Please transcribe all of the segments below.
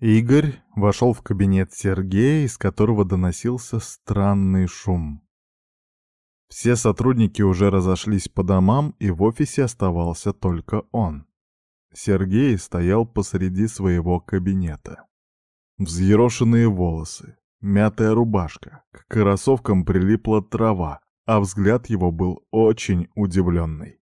Игорь вошел в кабинет Сергея, из которого доносился странный шум. Все сотрудники уже разошлись по домам, и в офисе оставался только он. Сергей стоял посреди своего кабинета. Взъерошенные волосы, мятая рубашка, к кроссовкам прилипла трава, а взгляд его был очень удивленный.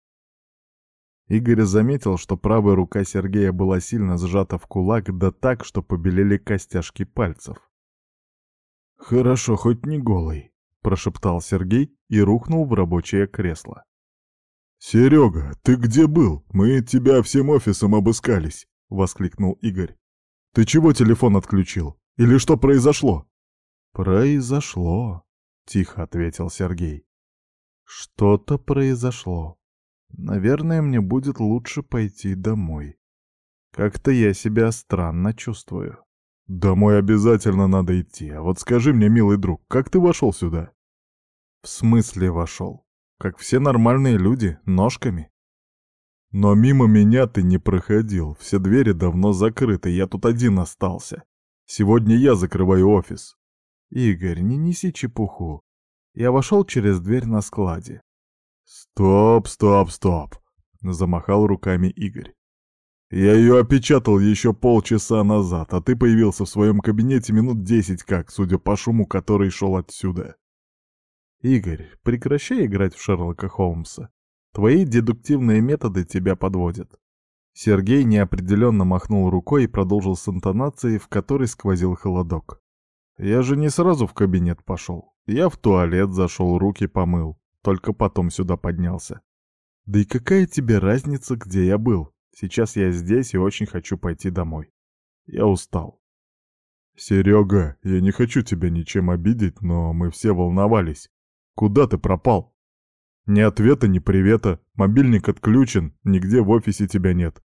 Игорь заметил, что правая рука Сергея была сильно сжата в кулак, да так, что побелели костяшки пальцев. «Хорошо, хоть не голый», — прошептал Сергей и рухнул в рабочее кресло. «Серега, ты где был? Мы тебя всем офисом обыскались», — воскликнул Игорь. «Ты чего телефон отключил? Или что произошло?» «Произошло», — тихо ответил Сергей. «Что-то произошло. Наверное, мне будет лучше пойти домой. Как-то я себя странно чувствую. Домой обязательно надо идти. А вот скажи мне, милый друг, как ты вошел сюда? В смысле вошел? Как все нормальные люди, ножками. Но мимо меня ты не проходил. Все двери давно закрыты, я тут один остался. Сегодня я закрываю офис. Игорь, не неси чепуху. Я вошел через дверь на складе. «Стоп, стоп, стоп!» — замахал руками Игорь. «Я ее опечатал еще полчаса назад, а ты появился в своем кабинете минут десять как, судя по шуму, который шел отсюда». «Игорь, прекращай играть в Шерлока Холмса. Твои дедуктивные методы тебя подводят». Сергей неопределенно махнул рукой и продолжил с интонацией, в которой сквозил холодок. «Я же не сразу в кабинет пошел. Я в туалет зашел, руки помыл. Только потом сюда поднялся. Да и какая тебе разница, где я был? Сейчас я здесь и очень хочу пойти домой. Я устал. Серега, я не хочу тебя ничем обидеть, но мы все волновались. Куда ты пропал? Ни ответа, ни привета, мобильник отключен, нигде в офисе тебя нет.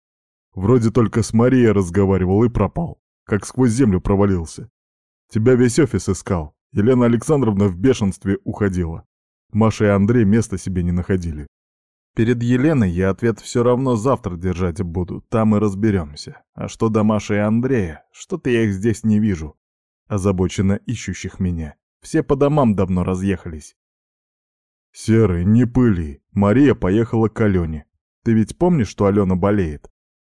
Вроде только с Марией разговаривал и пропал, как сквозь землю провалился. Тебя весь офис искал, Елена Александровна в бешенстве уходила. Маша и Андрей места себе не находили. Перед Еленой я ответ все равно завтра держать буду, там и разберемся. А что до Маши и Андрея, что-то я их здесь не вижу. Озабоченно ищущих меня. Все по домам давно разъехались. Серый, не пыли. Мария поехала к Алене. Ты ведь помнишь, что Алена болеет?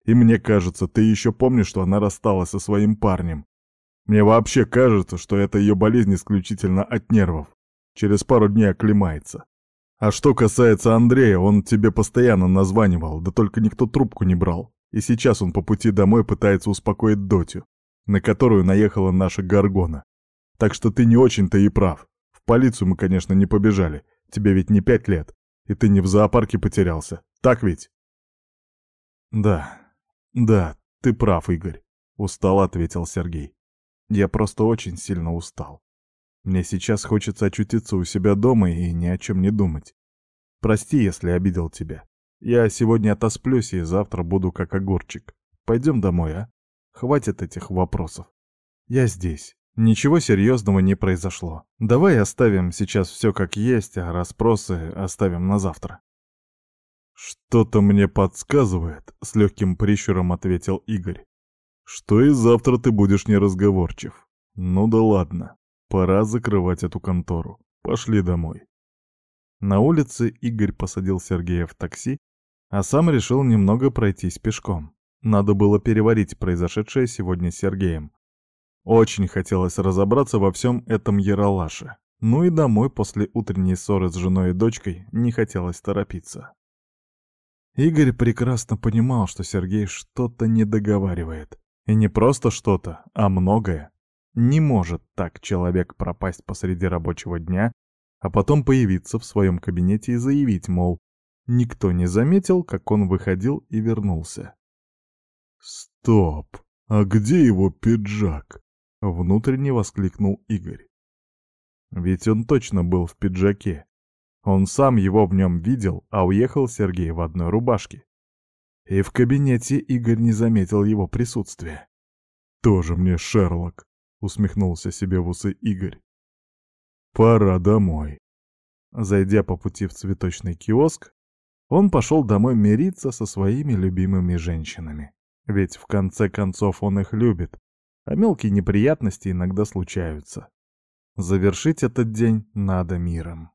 И мне кажется, ты еще помнишь, что она рассталась со своим парнем. Мне вообще кажется, что это ее болезнь исключительно от нервов через пару дней оклемается. А что касается Андрея, он тебе постоянно названивал, да только никто трубку не брал. И сейчас он по пути домой пытается успокоить Дотю, на которую наехала наша Гаргона. Так что ты не очень-то и прав. В полицию мы, конечно, не побежали. Тебе ведь не пять лет. И ты не в зоопарке потерялся. Так ведь? Да, да, ты прав, Игорь. Устал, ответил Сергей. Я просто очень сильно устал. Мне сейчас хочется очутиться у себя дома и ни о чем не думать. Прости, если обидел тебя. Я сегодня отосплюсь и завтра буду как огурчик. Пойдем домой, а? Хватит этих вопросов. Я здесь. Ничего серьезного не произошло. Давай оставим сейчас все как есть, а расспросы оставим на завтра. «Что-то мне подсказывает», — с легким прищуром ответил Игорь, «что и завтра ты будешь неразговорчив. Ну да ладно. Пора закрывать эту контору. Пошли домой. На улице Игорь посадил Сергея в такси, а сам решил немного пройтись пешком. Надо было переварить произошедшее сегодня с Сергеем. Очень хотелось разобраться во всем этом яролаше. Ну и домой после утренней ссоры с женой и дочкой не хотелось торопиться. Игорь прекрасно понимал, что Сергей что-то не договаривает. И не просто что-то, а многое. Не может так человек пропасть посреди рабочего дня, а потом появиться в своем кабинете и заявить, мол, никто не заметил, как он выходил и вернулся. «Стоп! А где его пиджак?» — внутренне воскликнул Игорь. Ведь он точно был в пиджаке. Он сам его в нем видел, а уехал Сергей в одной рубашке. И в кабинете Игорь не заметил его присутствия. «Тоже мне Шерлок!» — усмехнулся себе в усы Игорь. «Пора домой». Зайдя по пути в цветочный киоск, он пошел домой мириться со своими любимыми женщинами. Ведь в конце концов он их любит, а мелкие неприятности иногда случаются. Завершить этот день надо миром.